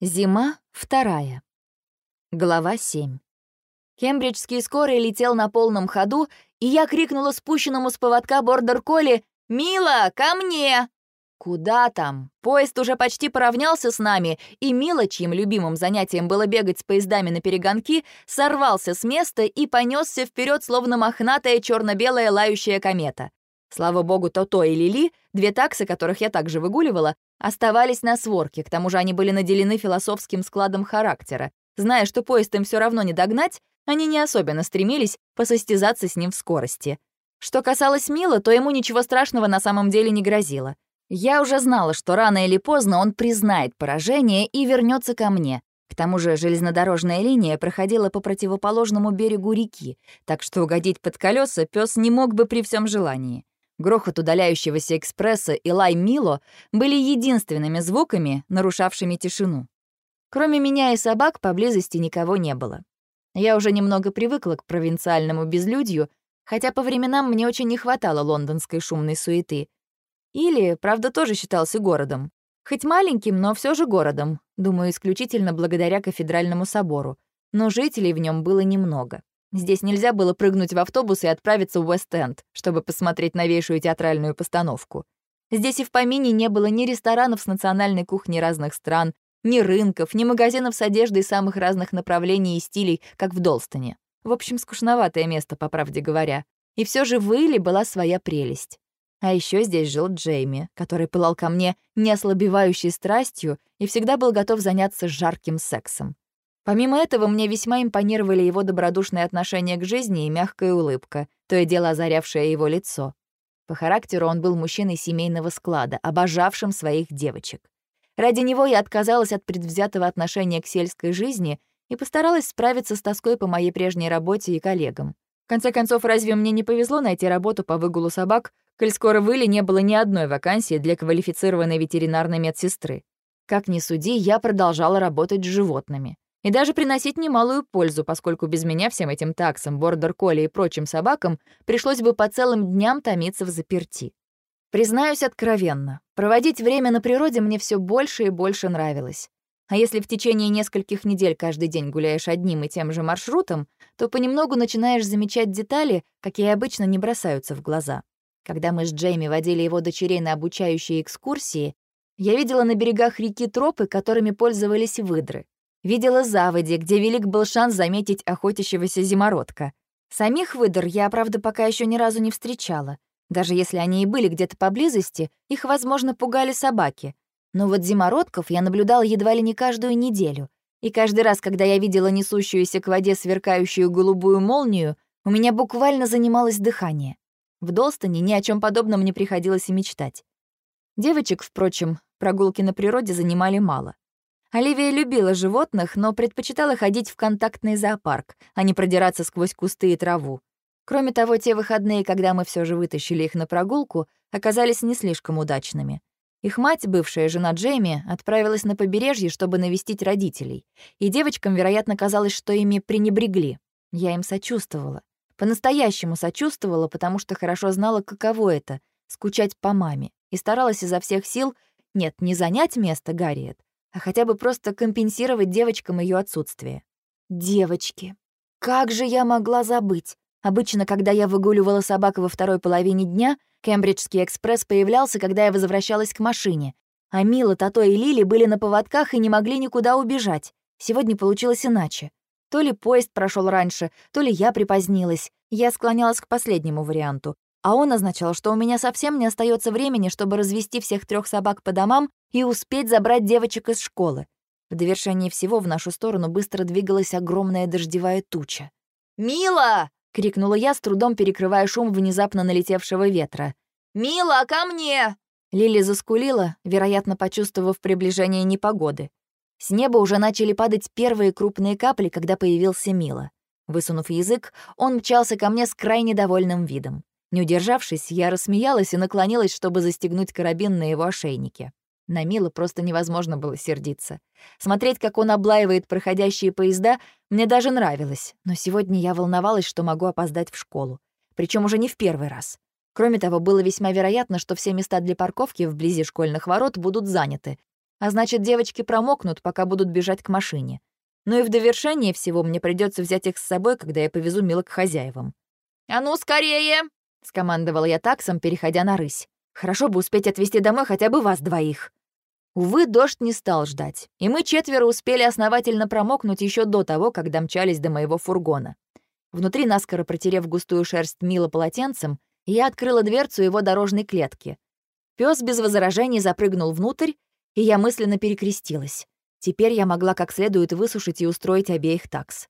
Зима вторая. Глава 7. Кембриджский скорый летел на полном ходу, и я крикнула спущенному с поводка бордер-колли «Мила, ко мне!» Куда там? Поезд уже почти поравнялся с нами, и Мила, чьим любимым занятием было бегать с поездами на перегонки, сорвался с места и понесся вперед, словно мохнатая черно-белая лающая комета. Слава богу, То-То и Лили, две таксы, которых я также выгуливала, оставались на сворке, к тому же они были наделены философским складом характера. Зная, что поезд им все равно не догнать, они не особенно стремились посостязаться с ним в скорости. Что касалось Мила, то ему ничего страшного на самом деле не грозило. Я уже знала, что рано или поздно он признает поражение и вернется ко мне. К тому же железнодорожная линия проходила по противоположному берегу реки, так что угодить под колеса пес не мог бы при всем желании. Грохот удаляющегося экспресса и лай Мило были единственными звуками, нарушавшими тишину. Кроме меня и собак поблизости никого не было. Я уже немного привыкла к провинциальному безлюдью, хотя по временам мне очень не хватало лондонской шумной суеты. Или, правда, тоже считался городом. Хоть маленьким, но все же городом, думаю, исключительно благодаря кафедральному собору. Но жителей в нем было немного. Здесь нельзя было прыгнуть в автобус и отправиться в Уэст-Энд, чтобы посмотреть новейшую театральную постановку. Здесь и в помине не было ни ресторанов с национальной кухней разных стран, ни рынков, ни магазинов с одеждой самых разных направлений и стилей, как в Долстоне. В общем, скучноватое место, по правде говоря. И все же в Иле была своя прелесть. А еще здесь жил Джейми, который пылал ко мне неослабевающей страстью и всегда был готов заняться жарким сексом. Помимо этого, мне весьма импонировали его добродушное отношение к жизни и мягкая улыбка, то и дело озарявшее его лицо. По характеру он был мужчиной семейного склада, обожавшим своих девочек. Ради него я отказалась от предвзятого отношения к сельской жизни и постаралась справиться с тоской по моей прежней работе и коллегам. В конце концов, разве мне не повезло найти работу по выгулу собак, коль скоро в Иле не было ни одной вакансии для квалифицированной ветеринарной медсестры? Как ни суди, я продолжала работать с животными и даже приносить немалую пользу, поскольку без меня всем этим таксам, бордер-колли и прочим собакам пришлось бы по целым дням томиться в заперти. Признаюсь откровенно, проводить время на природе мне все больше и больше нравилось. А если в течение нескольких недель каждый день гуляешь одним и тем же маршрутом, то понемногу начинаешь замечать детали, какие обычно не бросаются в глаза. Когда мы с Джейми водили его дочерей на обучающие экскурсии, я видела на берегах реки тропы, которыми пользовались выдры. Видела заводи, где велик был шанс заметить охотящегося зимородка. Самих выдр я, правда, пока еще ни разу не встречала. Даже если они и были где-то поблизости, их, возможно, пугали собаки. Но вот зимородков я наблюдала едва ли не каждую неделю. И каждый раз, когда я видела несущуюся к воде сверкающую голубую молнию, у меня буквально занималось дыхание. В Долстоне ни о чем подобном не приходилось и мечтать. Девочек, впрочем, прогулки на природе занимали мало. Оливия любила животных, но предпочитала ходить в контактный зоопарк, а не продираться сквозь кусты и траву. Кроме того, те выходные, когда мы все же вытащили их на прогулку, оказались не слишком удачными. Их мать, бывшая жена Джейми, отправилась на побережье, чтобы навестить родителей, и девочкам, вероятно, казалось, что ими пренебрегли. Я им сочувствовала. По-настоящему сочувствовала, потому что хорошо знала, каково это — скучать по маме, и старалась изо всех сил, нет, не занять место Гарриет, а хотя бы просто компенсировать девочкам ее отсутствие. Девочки. Как же я могла забыть? Обычно, когда я выгуливала собак во второй половине дня, Кембриджский экспресс появлялся, когда я возвращалась к машине. А Мила, Тато и Лили были на поводках и не могли никуда убежать. Сегодня получилось иначе. То ли поезд прошел раньше, то ли я припозднилась. Я склонялась к последнему варианту. А он означал, что у меня совсем не остается времени, чтобы развести всех трех собак по домам и успеть забрать девочек из школы. В довершении всего в нашу сторону быстро двигалась огромная дождевая туча. «Мила!» — крикнула я, с трудом перекрывая шум внезапно налетевшего ветра. «Мила, ко мне!» Лили заскулила, вероятно, почувствовав приближение непогоды. С неба уже начали падать первые крупные капли, когда появился Мила. Высунув язык, он мчался ко мне с крайне довольным видом. Не удержавшись, я рассмеялась и наклонилась, чтобы застегнуть карабин на его ошейнике. На Мила просто невозможно было сердиться. Смотреть, как он облаивает проходящие поезда, мне даже нравилось, но сегодня я волновалась, что могу опоздать в школу. Причем уже не в первый раз. Кроме того, было весьма вероятно, что все места для парковки вблизи школьных ворот будут заняты. а значит, девочки промокнут, пока будут бежать к машине. Ну и в довершение всего мне придется взять их с собой, когда я повезу Мила к хозяевам. «А ну, скорее!» — скомандовала я таксом, переходя на рысь. «Хорошо бы успеть отвезти домой хотя бы вас двоих». Увы, дождь не стал ждать, и мы четверо успели основательно промокнуть еще до того, когда мчались до моего фургона. Внутри, наскоро протерев густую шерсть Мила полотенцем, я открыла дверцу его дорожной клетки. Пес без возражений запрыгнул внутрь, и я мысленно перекрестилась. Теперь я могла как следует высушить и устроить обеих такс.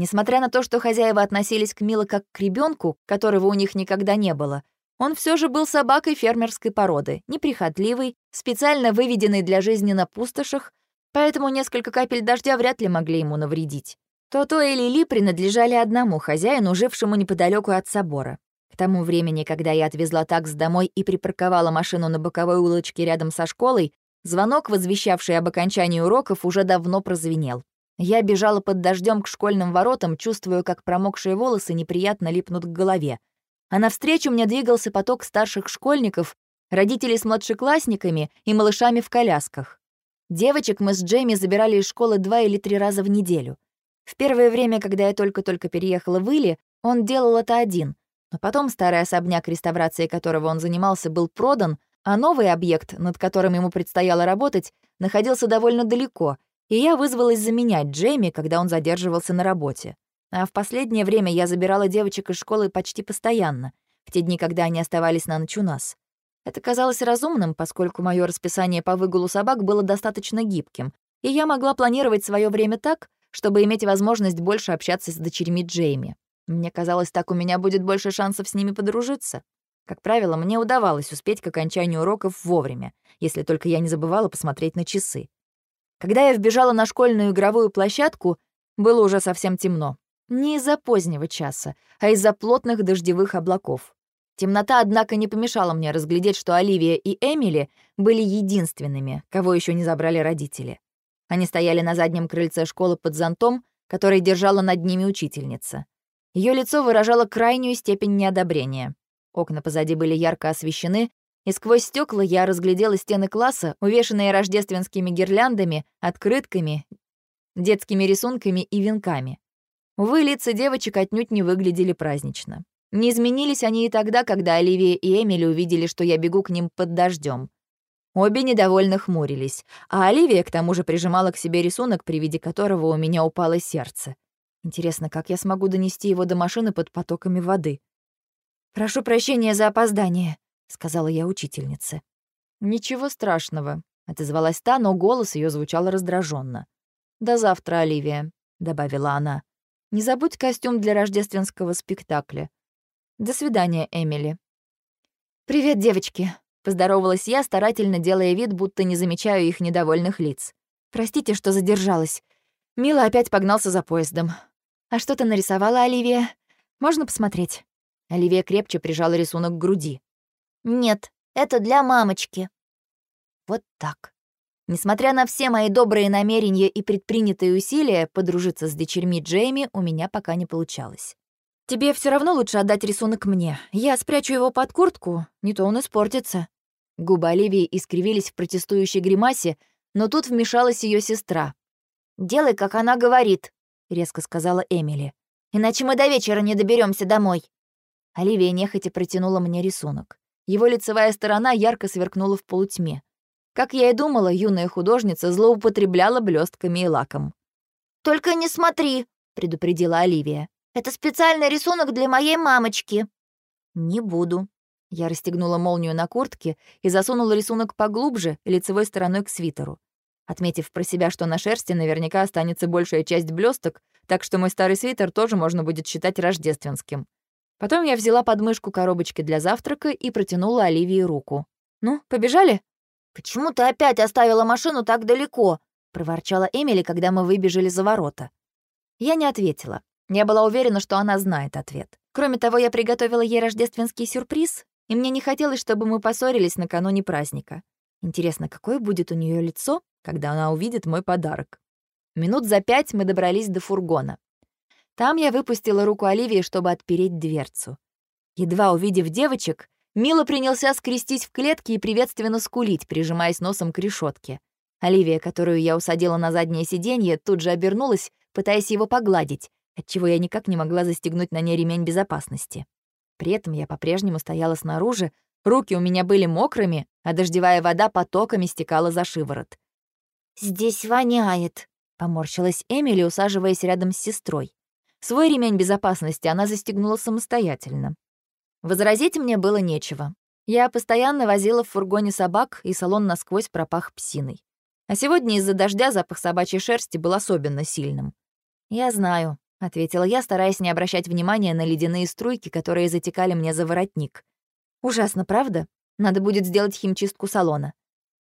Несмотря на то, что хозяева относились к Мило как к ребенку, которого у них никогда не было, он все же был собакой фермерской породы, неприхотливый, специально выведенный для жизни на пустошах, поэтому несколько капель дождя вряд ли могли ему навредить. То-то и Лили принадлежали одному хозяину, жившему неподалеку от собора. К тому времени, когда я отвезла такс домой и припарковала машину на боковой улочке рядом со школой, Звонок, возвещавший об окончании уроков, уже давно прозвенел. Я бежала под дождем к школьным воротам, чувствуя, как промокшие волосы неприятно липнут к голове. А навстречу мне двигался поток старших школьников, родителей с младшеклассниками и малышами в колясках. Девочек мы с Джейми забирали из школы два или три раза в неделю. В первое время, когда я только-только переехала в Илли, он делал это один, но потом старый особняк, реставрацией которого он занимался, был продан — а новый объект, над которым ему предстояло работать, находился довольно далеко, и я вызвалась заменять Джейми, когда он задерживался на работе. А в последнее время я забирала девочек из школы почти постоянно, в те дни, когда они оставались на ночь у нас. Это казалось разумным, поскольку мое расписание по выгулу собак было достаточно гибким, и я могла планировать свое время так, чтобы иметь возможность больше общаться с дочерьми Джейми. Мне казалось, так у меня будет больше шансов с ними подружиться. Как правило, мне удавалось успеть к окончанию уроков вовремя, если только я не забывала посмотреть на часы. Когда я вбежала на школьную игровую площадку, было уже совсем темно. Не из-за позднего часа, а из-за плотных дождевых облаков. Темнота, однако, не помешала мне разглядеть, что Оливия и Эмили были единственными, кого еще не забрали родители. Они стояли на заднем крыльце школы под зонтом, который держала над ними учительница. Ее лицо выражало крайнюю степень неодобрения. Окна позади были ярко освещены, и сквозь стекла я разглядела стены класса, увешанные рождественскими гирляндами, открытками, детскими рисунками и венками. Увы, лица девочек отнюдь не выглядели празднично. Не изменились они и тогда, когда Оливия и Эмили увидели, что я бегу к ним под дождем. Обе недовольно хмурились, а Оливия к тому же прижимала к себе рисунок, при виде которого у меня упало сердце. Интересно, как я смогу донести его до машины под потоками воды? «Прошу прощения за опоздание», — сказала я учительнице. «Ничего страшного», — отозвалась та, но голос ее звучал раздраженно. «До завтра, Оливия», — добавила она. «Не забудь костюм для рождественского спектакля. До свидания, Эмили». «Привет, девочки», — поздоровалась я, старательно делая вид, будто не замечаю их недовольных лиц. «Простите, что задержалась. Мила опять погнался за поездом. А что ты нарисовала, Оливия? Можно посмотреть?» Оливия крепче прижала рисунок к груди. «Нет, это для мамочки». Вот так. Несмотря на все мои добрые намерения и предпринятые усилия подружиться с дочерьми Джейми, у меня пока не получалось. «Тебе все равно лучше отдать рисунок мне. Я спрячу его под куртку, не то он испортится». Губы Оливии искривились в протестующей гримасе, но тут вмешалась ее сестра. «Делай, как она говорит», — резко сказала Эмили. «Иначе мы до вечера не доберемся домой». Оливия нехотя протянула мне рисунок. Его лицевая сторона ярко сверкнула в полутьме. Как я и думала, юная художница злоупотребляла блестками и лаком. «Только не смотри», — предупредила Оливия. «Это специальный рисунок для моей мамочки». «Не буду». Я расстегнула молнию на куртке и засунула рисунок поглубже, лицевой стороной к свитеру. Отметив про себя, что на шерсти наверняка останется большая часть блесток, так что мой старый свитер тоже можно будет считать рождественским. Потом я взяла подмышку коробочки для завтрака и протянула Оливии руку. «Ну, побежали?» «Почему ты опять оставила машину так далеко?» — проворчала Эмили, когда мы выбежали за ворота. Я не ответила. Я была уверена, что она знает ответ. Кроме того, я приготовила ей рождественский сюрприз, и мне не хотелось, чтобы мы поссорились накануне праздника. Интересно, какое будет у нее лицо, когда она увидит мой подарок? Минут за пять мы добрались до фургона. Там я выпустила руку Оливии, чтобы отпереть дверцу. Едва увидев девочек, Мила принялся скрестись в клетке и приветственно скулить, прижимаясь носом к решетке. Оливия, которую я усадила на заднее сиденье, тут же обернулась, пытаясь его погладить, отчего я никак не могла застегнуть на ней ремень безопасности. При этом я по-прежнему стояла снаружи, руки у меня были мокрыми, а дождевая вода потоками стекала за шиворот. «Здесь воняет», — поморщилась Эмили, усаживаясь рядом с сестрой. Свой ремень безопасности она застегнула самостоятельно. Возразить мне было нечего. Я постоянно возила в фургоне собак, и салон насквозь пропах псиной. А сегодня из-за дождя запах собачьей шерсти был особенно сильным. «Я знаю», — ответила я, стараясь не обращать внимания на ледяные струйки, которые затекали мне за воротник. «Ужасно, правда? Надо будет сделать химчистку салона.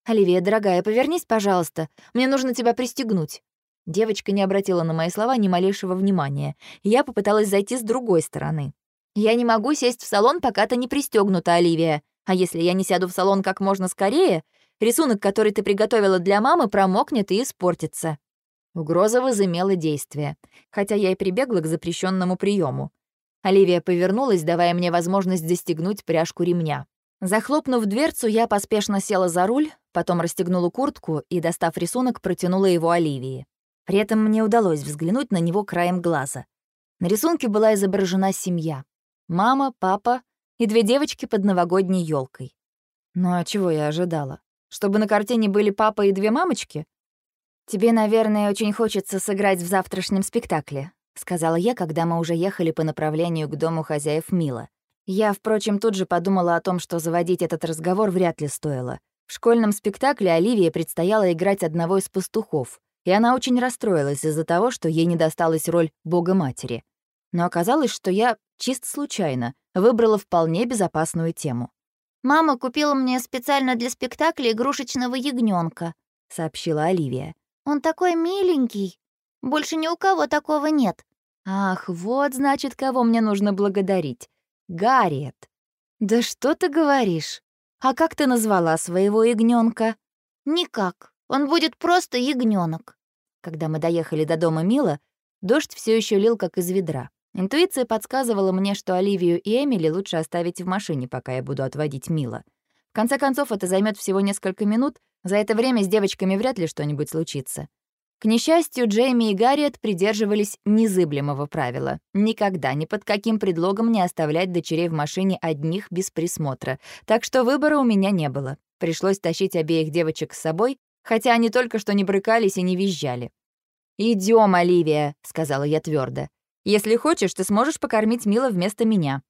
Оливия, дорогая, повернись, пожалуйста. Мне нужно тебя пристегнуть». Девочка не обратила на мои слова ни малейшего внимания. Я попыталась зайти с другой стороны. «Я не могу сесть в салон, пока ты не пристегнута, Оливия. А если я не сяду в салон как можно скорее, Рисунок, который ты приготовила для мамы, промокнет и испортится». Угроза возымела действие, хотя я и прибегла к запрещенному приему. Оливия повернулась, давая мне возможность застегнуть пряжку ремня. Захлопнув дверцу, я поспешно села за руль, потом расстегнула куртку и, достав рисунок, протянула его Оливии. При этом мне удалось взглянуть на него краем глаза. На рисунке была изображена семья. Мама, папа и две девочки под новогодней елкой. Ну а чего я ожидала? Чтобы на картине были папа и две мамочки? Тебе, наверное, очень хочется сыграть в завтрашнем спектакле, сказала я, когда мы уже ехали по направлению к дому хозяев Мила. Я, впрочем, тут же подумала о том, что заводить этот разговор вряд ли стоило. В школьном спектакле Оливии предстояло играть одного из пастухов, и она очень расстроилась из-за того, что ей не досталась роль Бога-матери. Но оказалось, что я, чисто случайно, выбрала вполне безопасную тему. «Мама купила мне специально для спектакля игрушечного ягненка, сообщила Оливия. «Он такой миленький. Больше ни у кого такого нет». «Ах, вот, значит, кого мне нужно благодарить. Гарриет». «Да что ты говоришь? А как ты назвала своего ягненка? «Никак. Он будет просто ягненок. Когда мы доехали до дома Мила, дождь все еще лил как из ведра. Интуиция подсказывала мне, что Оливию и Эмили лучше оставить в машине, пока я буду отводить Мила. В конце концов, это займет всего несколько минут, за это время с девочками вряд ли что-нибудь случится. К несчастью, Джейми и Гарриет придерживались незыблемого правила — никогда, ни под каким предлогом не оставлять дочерей в машине одних без присмотра, так что выбора у меня не было. Пришлось тащить обеих девочек с собой, хотя они только что не брыкались и не визжали. Идем, Оливия», — сказала я твердо. Если хочешь, ты сможешь покормить Мила вместо меня».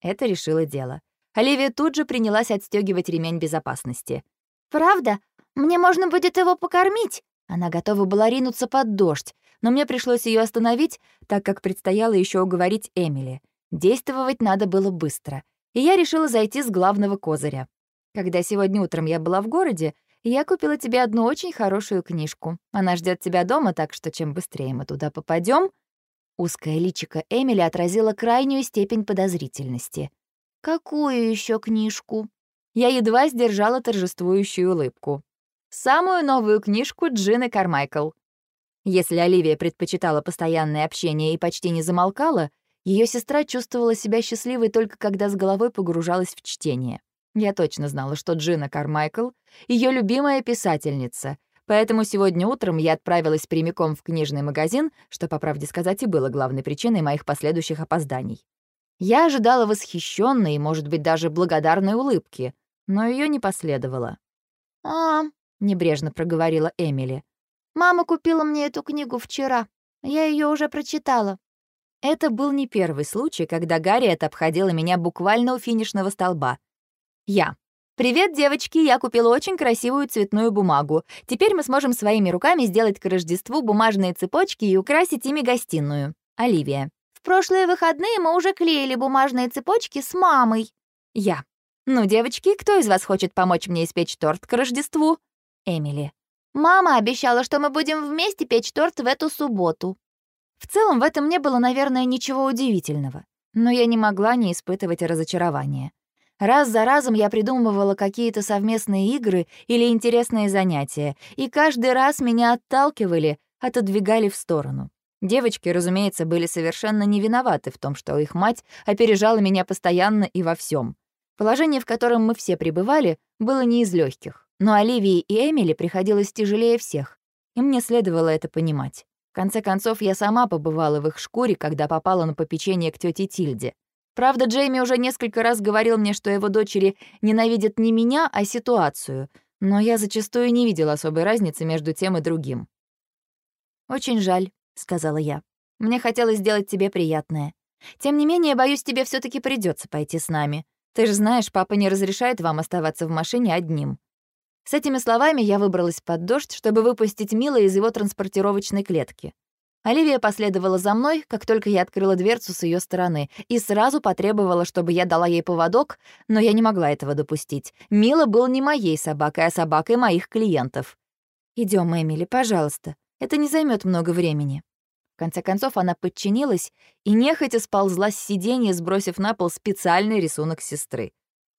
Это решило дело. Оливия тут же принялась отстегивать ремень безопасности. «Правда? Мне можно будет его покормить?» Она готова была ринуться под дождь, но мне пришлось ее остановить, так как предстояло еще уговорить Эмили. Действовать надо было быстро. И я решила зайти с главного козыря. Когда сегодня утром я была в городе, я купила тебе одну очень хорошую книжку. Она ждет тебя дома, так что чем быстрее мы туда попадем, Узкое личико Эмили отразило крайнюю степень подозрительности. «Какую еще книжку?» Я едва сдержала торжествующую улыбку. «Самую новую книжку Джины Кармайкл». Если Оливия предпочитала постоянное общение и почти не замолкала, ее сестра чувствовала себя счастливой только когда с головой погружалась в чтение. Я точно знала, что Джина Кармайкл — ее любимая писательница, Поэтому сегодня утром я отправилась прямиком в книжный магазин, что, по правде сказать, и было главной причиной моих последующих опозданий. Я ожидала восхищенной может быть, даже благодарной улыбки, но ее не последовало. «А, — небрежно проговорила Эмили, — мама купила мне эту книгу вчера. Я ее уже прочитала». Это был не первый случай, когда Гарриет обходила меня буквально у финишного столба. Я. «Привет, девочки! Я купила очень красивую цветную бумагу. Теперь мы сможем своими руками сделать к Рождеству бумажные цепочки и украсить ими гостиную. Оливия. В прошлые выходные мы уже клеили бумажные цепочки с мамой. Я. Ну, девочки, кто из вас хочет помочь мне испечь торт к Рождеству? Эмили. Мама обещала, что мы будем вместе печь торт в эту субботу. В целом в этом не было, наверное, ничего удивительного. Но я не могла не испытывать разочарования. Раз за разом я придумывала какие-то совместные игры или интересные занятия, и каждый раз меня отталкивали, отодвигали в сторону. Девочки, разумеется, были совершенно не виноваты в том, что их мать опережала меня постоянно и во всем. Положение, в котором мы все пребывали, было не из легких. но Оливии и Эмили приходилось тяжелее всех, и мне следовало это понимать. В конце концов, я сама побывала в их шкуре, когда попала на попечение к тете Тильде. Правда, Джейми уже несколько раз говорил мне, что его дочери ненавидят не меня, а ситуацию, но я зачастую не видела особой разницы между тем и другим. «Очень жаль», — сказала я. «Мне хотелось сделать тебе приятное. Тем не менее, боюсь, тебе все таки придется пойти с нами. Ты же знаешь, папа не разрешает вам оставаться в машине одним». С этими словами я выбралась под дождь, чтобы выпустить Мила из его транспортировочной клетки. Оливия последовала за мной, как только я открыла дверцу с ее стороны, и сразу потребовала, чтобы я дала ей поводок, но я не могла этого допустить. Мила был не моей собакой, а собакой моих клиентов. Идем, Эмили, пожалуйста. Это не займет много времени». В конце концов она подчинилась и нехотя сползла с сиденья, сбросив на пол специальный рисунок сестры.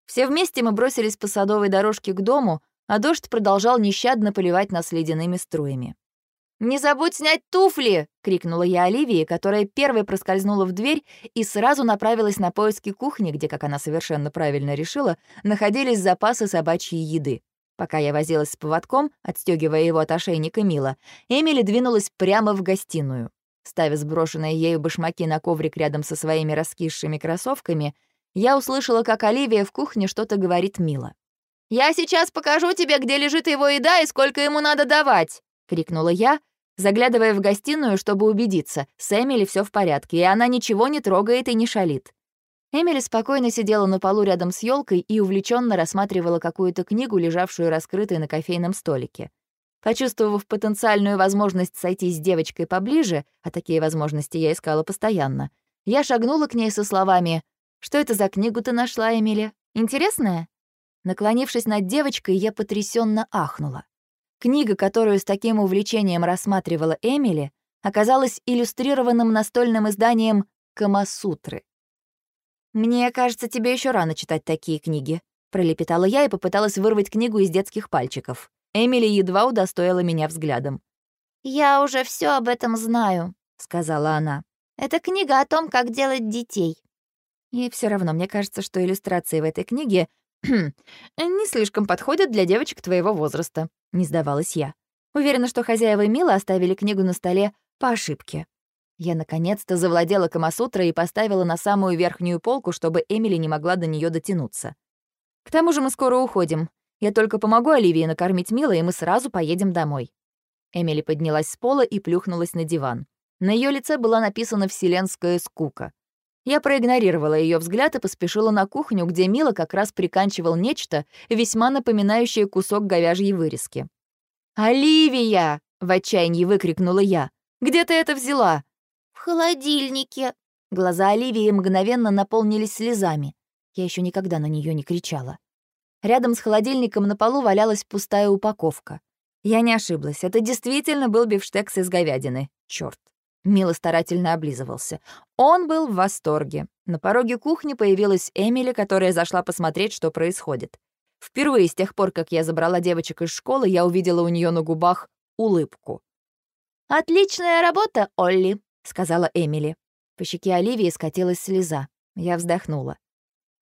Все вместе мы бросились по садовой дорожке к дому, а дождь продолжал нещадно поливать нас ледяными струями. «Не забудь снять туфли!» — крикнула я Оливии, которая первой проскользнула в дверь и сразу направилась на поиски кухни, где, как она совершенно правильно решила, находились запасы собачьей еды. Пока я возилась с поводком, отстегивая его от ошейника Мила, Эмили двинулась прямо в гостиную. Ставя сброшенные ею башмаки на коврик рядом со своими раскисшими кроссовками, я услышала, как Оливия в кухне что-то говорит Мила. «Я сейчас покажу тебе, где лежит его еда и сколько ему надо давать!» — крикнула я, заглядывая в гостиную, чтобы убедиться, с Эмили все в порядке, и она ничего не трогает и не шалит. Эмили спокойно сидела на полу рядом с елкой и увлеченно рассматривала какую-то книгу, лежавшую раскрытой на кофейном столике. Почувствовав потенциальную возможность сойтись с девочкой поближе, а такие возможности я искала постоянно, я шагнула к ней со словами «Что это за книгу ты нашла, Эмили? Интересная?» Наклонившись над девочкой, я потрясенно ахнула. Книга, которую с таким увлечением рассматривала Эмили, оказалась иллюстрированным настольным изданием «Камасутры». «Мне кажется, тебе еще рано читать такие книги», — пролепетала я и попыталась вырвать книгу из детских пальчиков. Эмили едва удостоила меня взглядом. «Я уже все об этом знаю», — сказала она. «Это книга о том, как делать детей». И все равно мне кажется, что иллюстрации в этой книге «Не слишком подходят для девочек твоего возраста», — не сдавалась я. Уверена, что хозяева Мила оставили книгу на столе по ошибке. Я наконец-то завладела Камасутрой и поставила на самую верхнюю полку, чтобы Эмили не могла до нее дотянуться. К тому же мы скоро уходим. Я только помогу Оливии накормить Мила, и мы сразу поедем домой. Эмили поднялась с пола и плюхнулась на диван. На ее лице была написана вселенская скука. Я проигнорировала ее взгляд и поспешила на кухню, где Мила как раз приканчивал нечто, весьма напоминающее кусок говяжьей вырезки. «Оливия!» — в отчаянии выкрикнула я. «Где ты это взяла?» «В холодильнике». Глаза Оливии мгновенно наполнились слезами. Я еще никогда на нее не кричала. Рядом с холодильником на полу валялась пустая упаковка. Я не ошиблась, это действительно был бифштекс из говядины. Черт. Мила старательно облизывался. Он был в восторге. На пороге кухни появилась Эмили, которая зашла посмотреть, что происходит. Впервые с тех пор, как я забрала девочек из школы, я увидела у нее на губах улыбку. «Отличная работа, Олли», — сказала Эмили. По щеке Оливии скатилась слеза. Я вздохнула.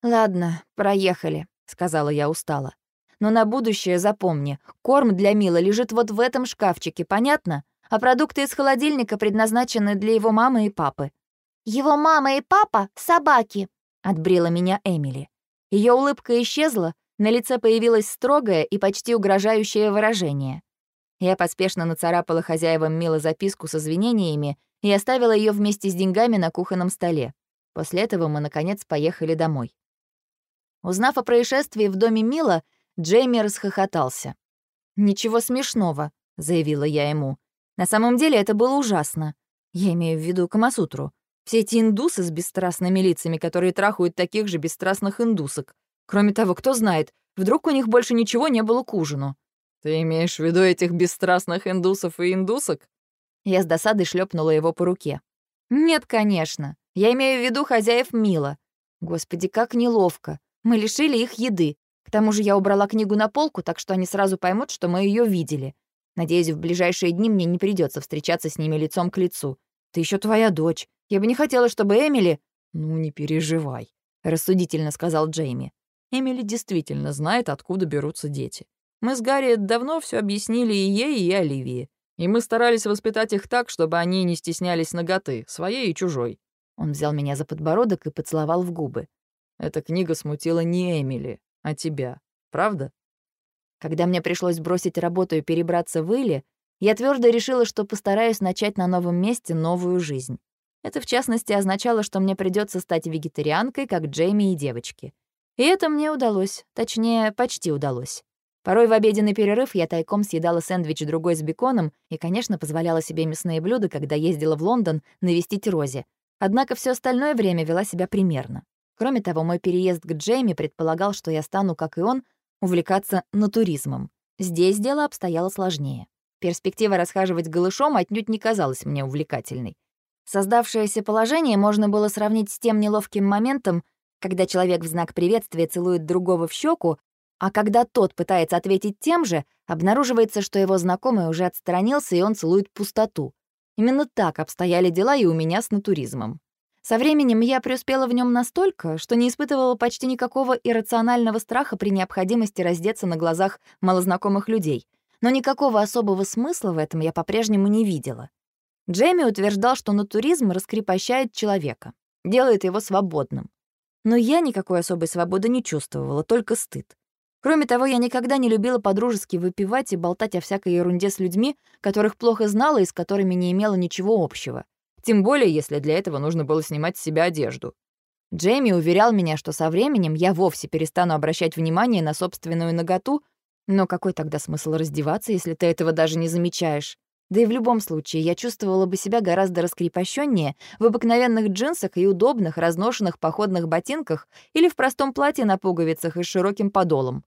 «Ладно, проехали», — сказала я устало. «Но на будущее запомни, корм для Мила лежит вот в этом шкафчике, понятно? А продукты из холодильника предназначены для его мамы и папы. «Его мама и папа — собаки», — отбрила меня Эмили. Ее улыбка исчезла, на лице появилось строгое и почти угрожающее выражение. Я поспешно нацарапала хозяевам Мила записку с извинениями и оставила ее вместе с деньгами на кухонном столе. После этого мы, наконец, поехали домой. Узнав о происшествии в доме Мила, Джейми расхохотался. «Ничего смешного», — заявила я ему. На самом деле это было ужасно. Я имею в виду Камасутру. Все эти индусы с бесстрастными лицами, которые трахают таких же бесстрастных индусок. Кроме того, кто знает, вдруг у них больше ничего не было к ужину. «Ты имеешь в виду этих бесстрастных индусов и индусок?» Я с досадой шлепнула его по руке. «Нет, конечно. Я имею в виду хозяев Мила. Господи, как неловко. Мы лишили их еды. К тому же я убрала книгу на полку, так что они сразу поймут, что мы ее видели. Надеюсь, в ближайшие дни мне не придется встречаться с ними лицом к лицу. Ты еще твоя дочь. Я бы не хотела, чтобы Эмили...» «Ну, не переживай», — рассудительно сказал Джейми. «Эмили действительно знает, откуда берутся дети. Мы с Гарри давно все объяснили и ей, и Оливии. И мы старались воспитать их так, чтобы они не стеснялись наготы, своей и чужой. Он взял меня за подбородок и поцеловал в губы. Эта книга смутила не Эмили, а тебя. Правда? Когда мне пришлось бросить работу и перебраться в Илли, я твердо решила, что постараюсь начать на новом месте новую жизнь. Это, в частности, означало, что мне придется стать вегетарианкой, как Джейми и девочки. И это мне удалось, точнее, почти удалось. Порой в обеденный перерыв я тайком съедала сэндвич другой с беконом и, конечно, позволяла себе мясные блюда, когда ездила в Лондон навестить Рози. Однако все остальное время вела себя примерно. Кроме того, мой переезд к Джейми предполагал, что я стану, как и он, увлекаться натуризмом. Здесь дело обстояло сложнее. Перспектива расхаживать голышом отнюдь не казалась мне увлекательной. Создавшееся положение можно было сравнить с тем неловким моментом, когда человек в знак приветствия целует другого в щеку, а когда тот пытается ответить тем же, обнаруживается, что его знакомый уже отстранился, и он целует пустоту. Именно так обстояли дела и у меня с натуризмом. Со временем я преуспела в нем настолько, что не испытывала почти никакого иррационального страха при необходимости раздеться на глазах малознакомых людей, но никакого особого смысла в этом я по-прежнему не видела. Джейми утверждал, что натуризм раскрепощает человека, делает его свободным. Но я никакой особой свободы не чувствовала, только стыд. Кроме того, я никогда не любила подружески выпивать и болтать о всякой ерунде с людьми, которых плохо знала и с которыми не имела ничего общего. Тем более, если для этого нужно было снимать с себя одежду. Джейми уверял меня, что со временем я вовсе перестану обращать внимание на собственную наготу, но какой тогда смысл раздеваться, если ты этого даже не замечаешь? Да и в любом случае, я чувствовала бы себя гораздо раскрепощеннее в обыкновенных джинсах и удобных, разношенных походных ботинках или в простом платье на пуговицах и с широким подолом.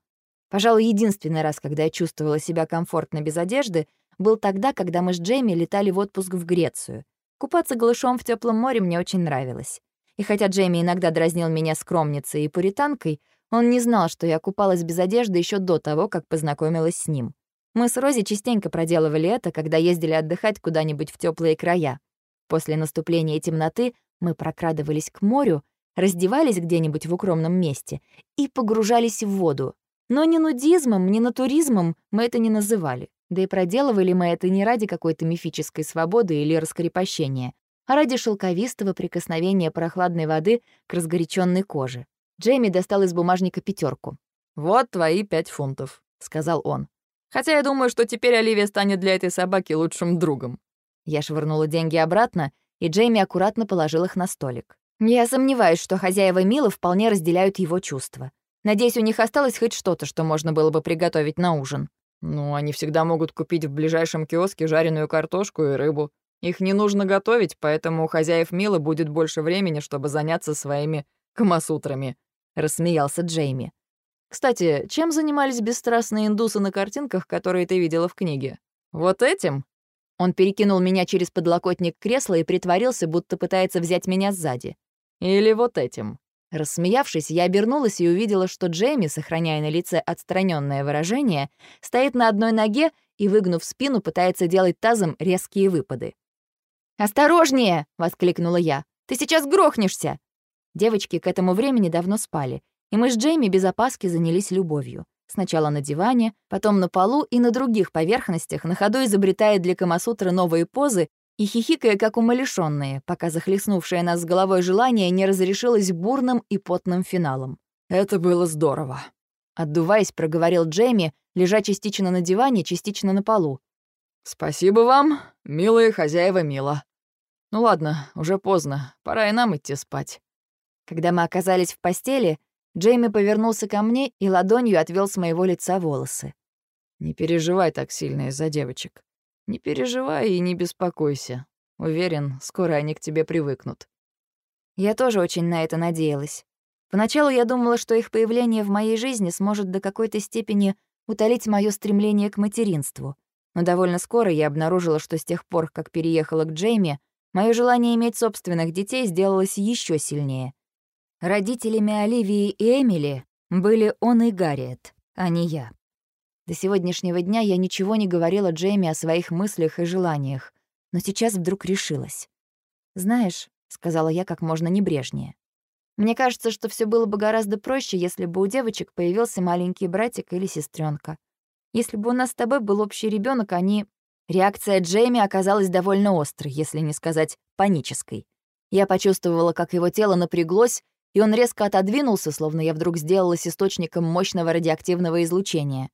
Пожалуй, единственный раз, когда я чувствовала себя комфортно без одежды, был тогда, когда мы с Джейми летали в отпуск в Грецию. Купаться голышом в теплом море мне очень нравилось. И хотя Джейми иногда дразнил меня скромницей и пуританкой, он не знал, что я купалась без одежды еще до того, как познакомилась с ним. Мы с Рози частенько проделывали это, когда ездили отдыхать куда-нибудь в теплые края. После наступления темноты мы прокрадывались к морю, раздевались где-нибудь в укромном месте и погружались в воду, но ни нудизмом, ни натуризмом мы это не называли. Да и проделывали мы это не ради какой-то мифической свободы или раскрепощения, а ради шелковистого прикосновения прохладной воды к разгоряченной коже. Джейми достал из бумажника пятерку. «Вот твои пять фунтов», — сказал он. «Хотя я думаю, что теперь Оливия станет для этой собаки лучшим другом». Я швырнула деньги обратно, и Джейми аккуратно положил их на столик. Я сомневаюсь, что хозяева Мила вполне разделяют его чувства. Надеюсь, у них осталось хоть что-то, что можно было бы приготовить на ужин. Ну, они всегда могут купить в ближайшем киоске жареную картошку и рыбу. Их не нужно готовить, поэтому у хозяев Мила будет больше времени, чтобы заняться своими камасутрами», — рассмеялся Джейми. «Кстати, чем занимались бесстрастные индусы на картинках, которые ты видела в книге? Вот этим?» Он перекинул меня через подлокотник кресла и притворился, будто пытается взять меня сзади. «Или вот этим?» Рассмеявшись, я обернулась и увидела, что Джейми, сохраняя на лице отстраненное выражение, стоит на одной ноге и, выгнув спину, пытается делать тазом резкие выпады. «Осторожнее!» — воскликнула я. «Ты сейчас грохнешься!» Девочки к этому времени давно спали, и мы с Джейми без опаски занялись любовью. Сначала на диване, потом на полу и на других поверхностях, на ходу изобретая для Камасутры новые позы и хихикая, как умалишённые, пока захлестнувшее нас с головой желание не разрешилось бурным и потным финалом. «Это было здорово», — отдуваясь, проговорил Джейми, лежа частично на диване, частично на полу. «Спасибо вам, милые хозяева Мила. Ну ладно, уже поздно, пора и нам идти спать». Когда мы оказались в постели, Джейми повернулся ко мне и ладонью отвел с моего лица волосы. «Не переживай так сильно из-за девочек. Не переживай и не беспокойся. Уверен, скоро они к тебе привыкнут. Я тоже очень на это надеялась. Поначалу я думала, что их появление в моей жизни сможет до какой-то степени утолить моё стремление к материнству. Но довольно скоро я обнаружила, что с тех пор, как переехала к Джейми, моё желание иметь собственных детей сделалось ещё сильнее. Родителями Оливии и Эмили были он и Гарриет, а не я. До сегодняшнего дня я ничего не говорила Джейми о своих мыслях и желаниях, но сейчас вдруг решилась. «Знаешь», — сказала я как можно небрежнее, «мне кажется, что все было бы гораздо проще, если бы у девочек появился маленький братик или сестренка. Если бы у нас с тобой был общий ребенок, они...» Реакция Джейми оказалась довольно острой, если не сказать панической. Я почувствовала, как его тело напряглось, и он резко отодвинулся, словно я вдруг сделалась источником мощного радиоактивного излучения.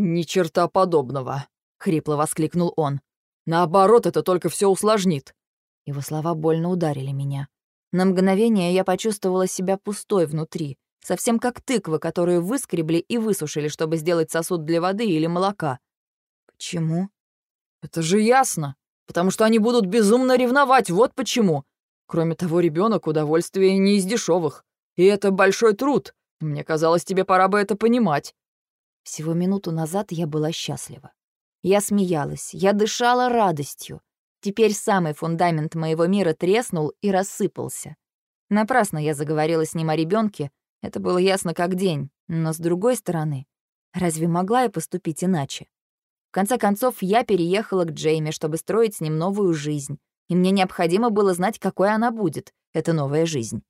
«Ни черта подобного», — хрипло воскликнул он. «Наоборот, это только все усложнит». Его слова больно ударили меня. На мгновение я почувствовала себя пустой внутри, совсем как тыквы, которые выскребли и высушили, чтобы сделать сосуд для воды или молока. Почему? Это же ясно, потому что они будут безумно ревновать, вот почему. Кроме того, ребенок удовольствие не из дешевых, и это большой труд. Мне казалось, тебе пора бы это понимать. Всего минуту назад я была счастлива. Я смеялась, я дышала радостью. Теперь самый фундамент моего мира треснул и рассыпался. Напрасно я заговорила с ним о ребенке, это было ясно как день, но с другой стороны, разве могла я поступить иначе? В конце концов, я переехала к Джейми, чтобы строить с ним новую жизнь, и мне необходимо было знать, какой она будет, эта новая жизнь.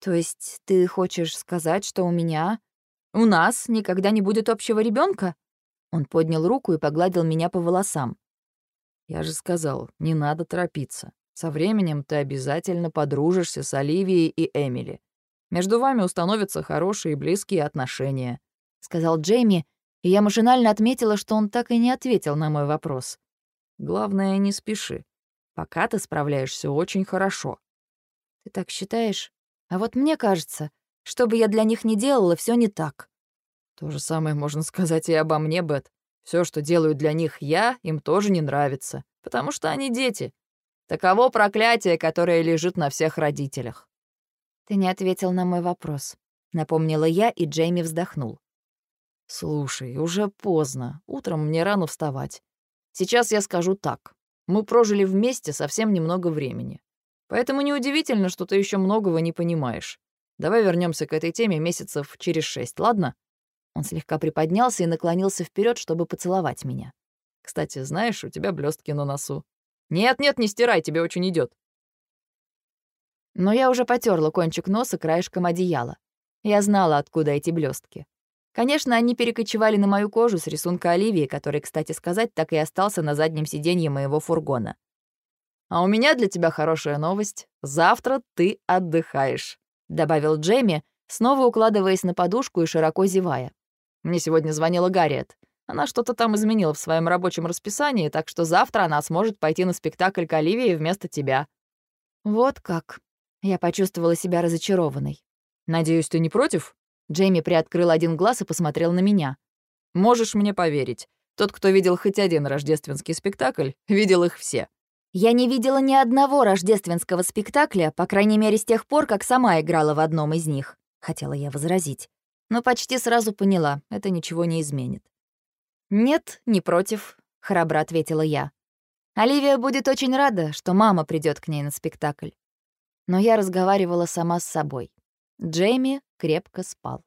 То есть ты хочешь сказать, что у меня, у нас никогда не будет общего ребенка? Он поднял руку и погладил меня по волосам. Я же сказал, не надо торопиться. Со временем ты обязательно подружишься с Оливией и Эмили. Между вами установятся хорошие и близкие отношения», — сказал Джейми, и я машинально отметила, что он так и не ответил на мой вопрос. «Главное, не спеши. Пока ты справляешься очень хорошо». «Ты так считаешь? А вот мне кажется, что бы я для них ни делала, все не так». «То же самое можно сказать и обо мне, Бет. Все, что делаю для них я, им тоже не нравится, потому что они дети. Таково проклятие, которое лежит на всех родителях. Ты не ответил на мой вопрос, напомнила я, и Джейми вздохнул. Слушай, уже поздно. Утром мне рано вставать. Сейчас я скажу так. Мы прожили вместе совсем немного времени. Поэтому неудивительно, что ты еще многого не понимаешь. Давай вернемся к этой теме месяцев через шесть, ладно? Он слегка приподнялся и наклонился вперед, чтобы поцеловать меня. «Кстати, знаешь, у тебя блестки на носу». «Нет-нет, не стирай, тебе очень идет. Но я уже потерла кончик носа краешком одеяла. Я знала, откуда эти блестки. Конечно, они перекочевали на мою кожу с рисунка Оливии, который, кстати сказать, так и остался на заднем сиденье моего фургона. «А у меня для тебя хорошая новость. Завтра ты отдыхаешь», — добавил Джейми, снова укладываясь на подушку и широко зевая. Мне сегодня звонила Гарриет. Она что-то там изменила в своем рабочем расписании, так что завтра она сможет пойти на спектакль к Оливии вместо тебя». «Вот как». Я почувствовала себя разочарованной. «Надеюсь, ты не против?» Джейми приоткрыл один глаз и посмотрел на меня. «Можешь мне поверить. Тот, кто видел хоть один рождественский спектакль, видел их все». Я не видела ни одного рождественского спектакля, по крайней мере, с тех пор, как сама играла в одном из них, хотела я возразить но почти сразу поняла, это ничего не изменит. «Нет, не против», — храбро ответила я. «Оливия будет очень рада, что мама придет к ней на спектакль». Но я разговаривала сама с собой. Джейми крепко спал.